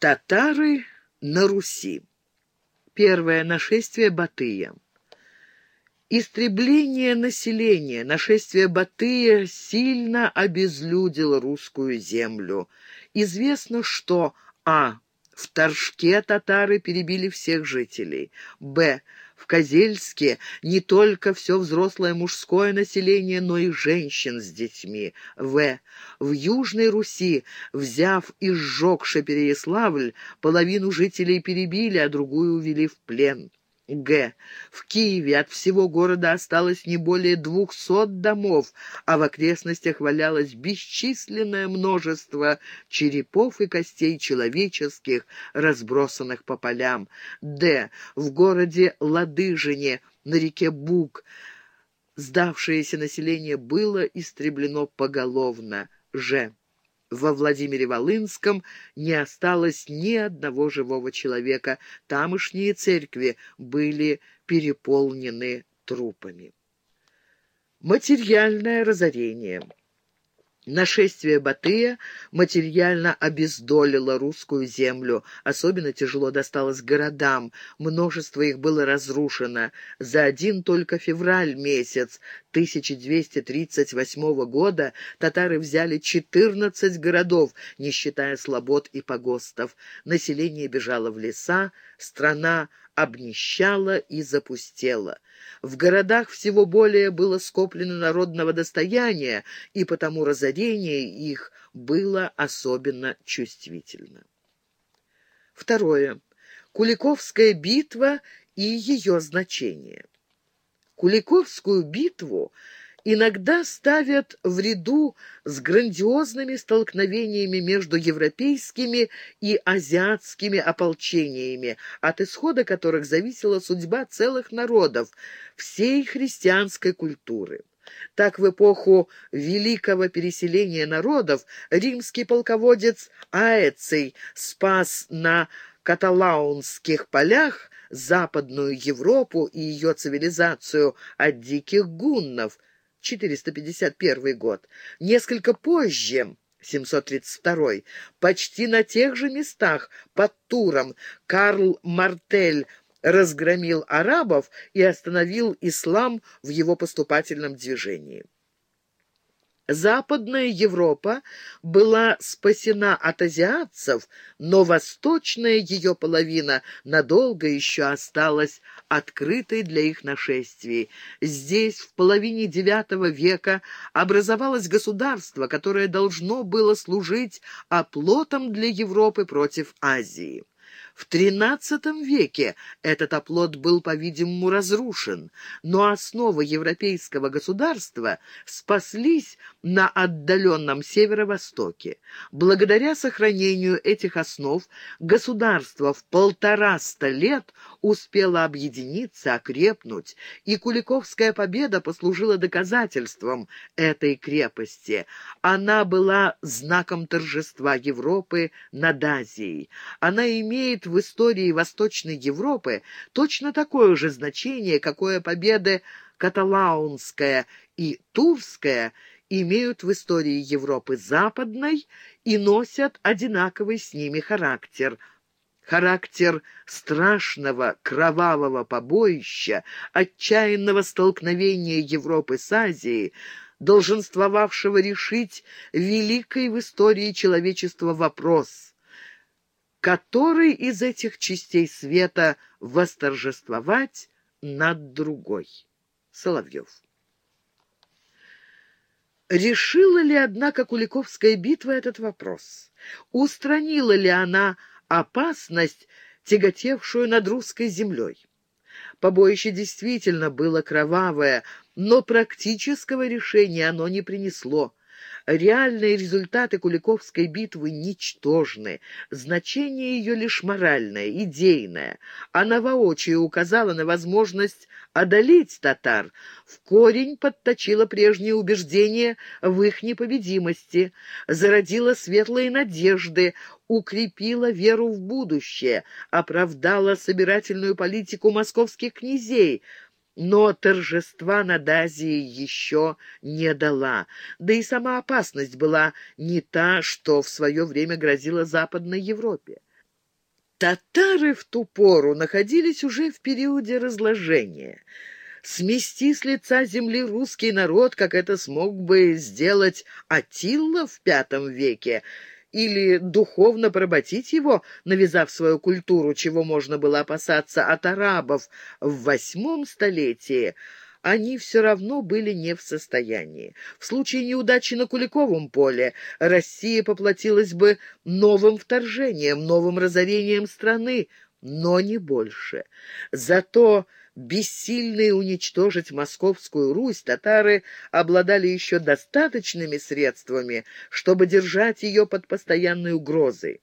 Татары на Руси. Первое нашествие Батыя. Истребление населения, нашествие Батыя сильно обезлюдило русскую землю. Известно, что а. В Торжке татары перебили всех жителей. Б. В Козельске не только все взрослое мужское население, но и женщин с детьми. В. В Южной Руси, взяв и сжегши Переяславль, половину жителей перебили, а другую увели в плен. Г. В Киеве от всего города осталось не более двухсот домов, а в окрестностях валялось бесчисленное множество черепов и костей человеческих, разбросанных по полям. Д. В городе Ладыжине на реке Буг сдавшееся население было истреблено поголовно. Ж. Во Владимире-Волынском не осталось ни одного живого человека. Тамошние церкви были переполнены трупами. Материальное разорение. Нашествие Батыя материально обездолило русскую землю. Особенно тяжело досталось городам. Множество их было разрушено. За один только февраль месяц 1238 года татары взяли 14 городов, не считая слобод и погостов. Население бежало в леса, страна обнищала и запустела. В городах всего более было скоплено народного достояния, и потому разорение их было особенно чувствительно. Второе. Куликовская битва и ее значение. Куликовскую битву иногда ставят в ряду с грандиозными столкновениями между европейскими и азиатскими ополчениями, от исхода которых зависела судьба целых народов, всей христианской культуры. Так в эпоху великого переселения народов римский полководец Аэций спас на каталаунских полях Западную Европу и ее цивилизацию от диких гуннов, 451 год. Несколько позже, 732 почти на тех же местах, под Туром, Карл Мартель разгромил арабов и остановил ислам в его поступательном движении. Западная Европа была спасена от азиатцев, но восточная ее половина надолго еще осталась открытой для их нашествий. Здесь в половине IX века образовалось государство, которое должно было служить оплотом для Европы против Азии. В XIII веке этот оплот был, по-видимому, разрушен, но основы европейского государства спаслись на отдаленном северо-востоке. Благодаря сохранению этих основ государство в полтораста лет успело объединиться, окрепнуть, и Куликовская победа послужила доказательством этой крепости. Она была знаком торжества Европы над Азией. Она имеет в истории Восточной Европы точно такое же значение, какое победы каталаунская и турская имеют в истории Европы Западной и носят одинаковый с ними характер – характер страшного кровавого побоища, отчаянного столкновения Европы с Азией, долженствовавшего решить великий в истории человечества вопрос который из этих частей света восторжествовать над другой. Соловьев. Решила ли, однако, Куликовская битва этот вопрос? Устранила ли она опасность, тяготевшую над русской землей? Побоище действительно было кровавое, но практического решения оно не принесло. Реальные результаты Куликовской битвы ничтожны, значение ее лишь моральное, идейное. Она воочию указала на возможность одолеть татар, в корень подточила прежние убеждения в их непобедимости, зародила светлые надежды, укрепила веру в будущее, оправдала собирательную политику московских князей – но торжества над Азией еще не дала. Да и сама опасность была не та, что в свое время грозила Западной Европе. Татары в ту пору находились уже в периоде разложения. Смести с лица земли русский народ, как это смог бы сделать Атилла в V веке, или духовно поработить его, навязав свою культуру, чего можно было опасаться от арабов в восьмом столетии – они все равно были не в состоянии. В случае неудачи на Куликовом поле Россия поплатилась бы новым вторжением, новым разорением страны, но не больше. Зато бессильные уничтожить Московскую Русь, татары обладали еще достаточными средствами, чтобы держать ее под постоянной угрозой.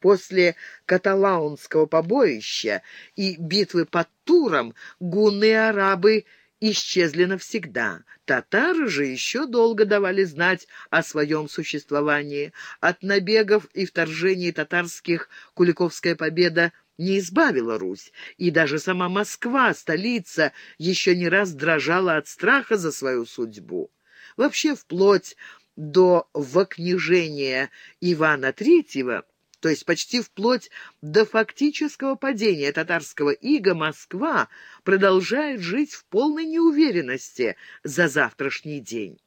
После каталаунского побоища и битвы под Туром гунны и арабы – исчезли навсегда. Татары же еще долго давали знать о своем существовании. От набегов и вторжений татарских Куликовская победа не избавила Русь, и даже сама Москва, столица, еще не раз дрожала от страха за свою судьбу. Вообще, вплоть до вокнижения Ивана Третьего то есть почти вплоть до фактического падения татарского ига, Москва продолжает жить в полной неуверенности за завтрашний день.